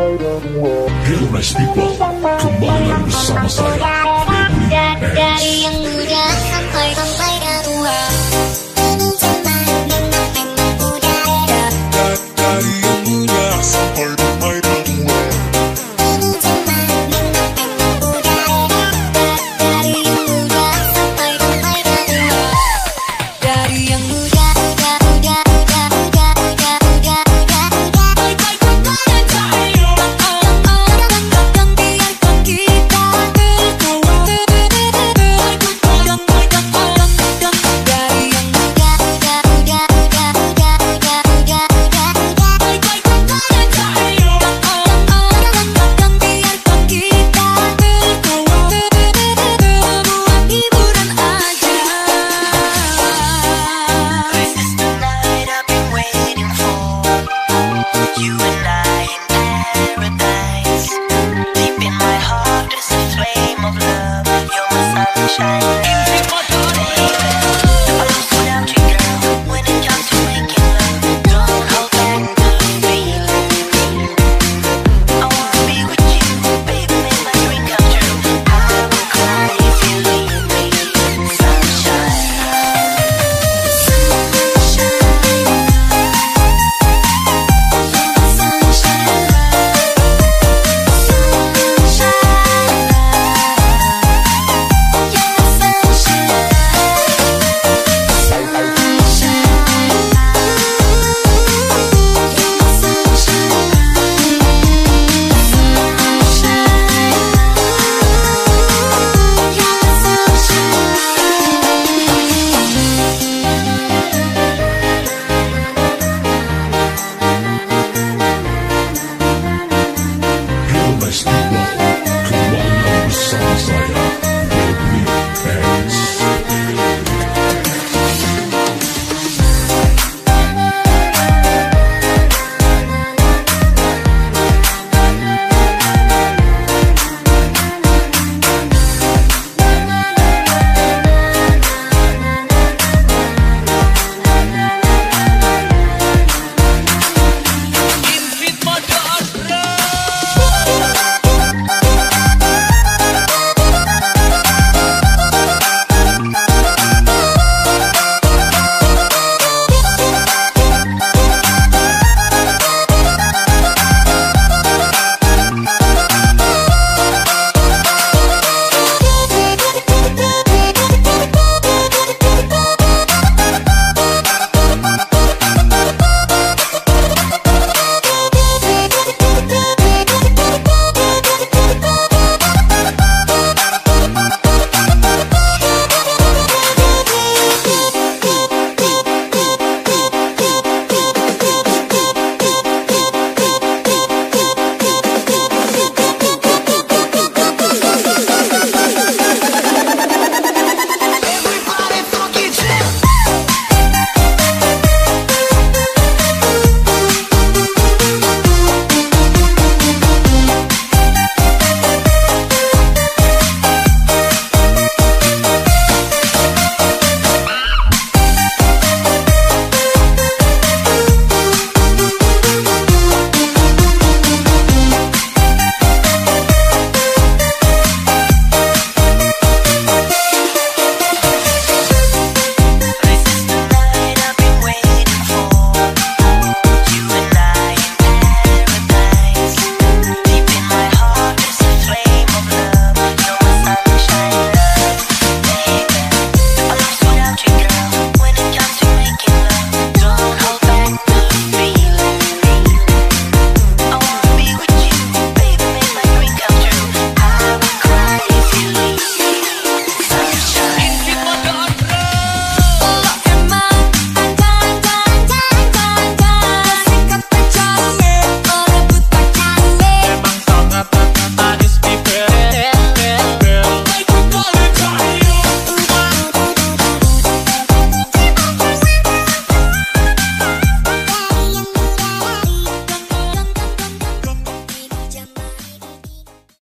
Hello, nice people. Come 山。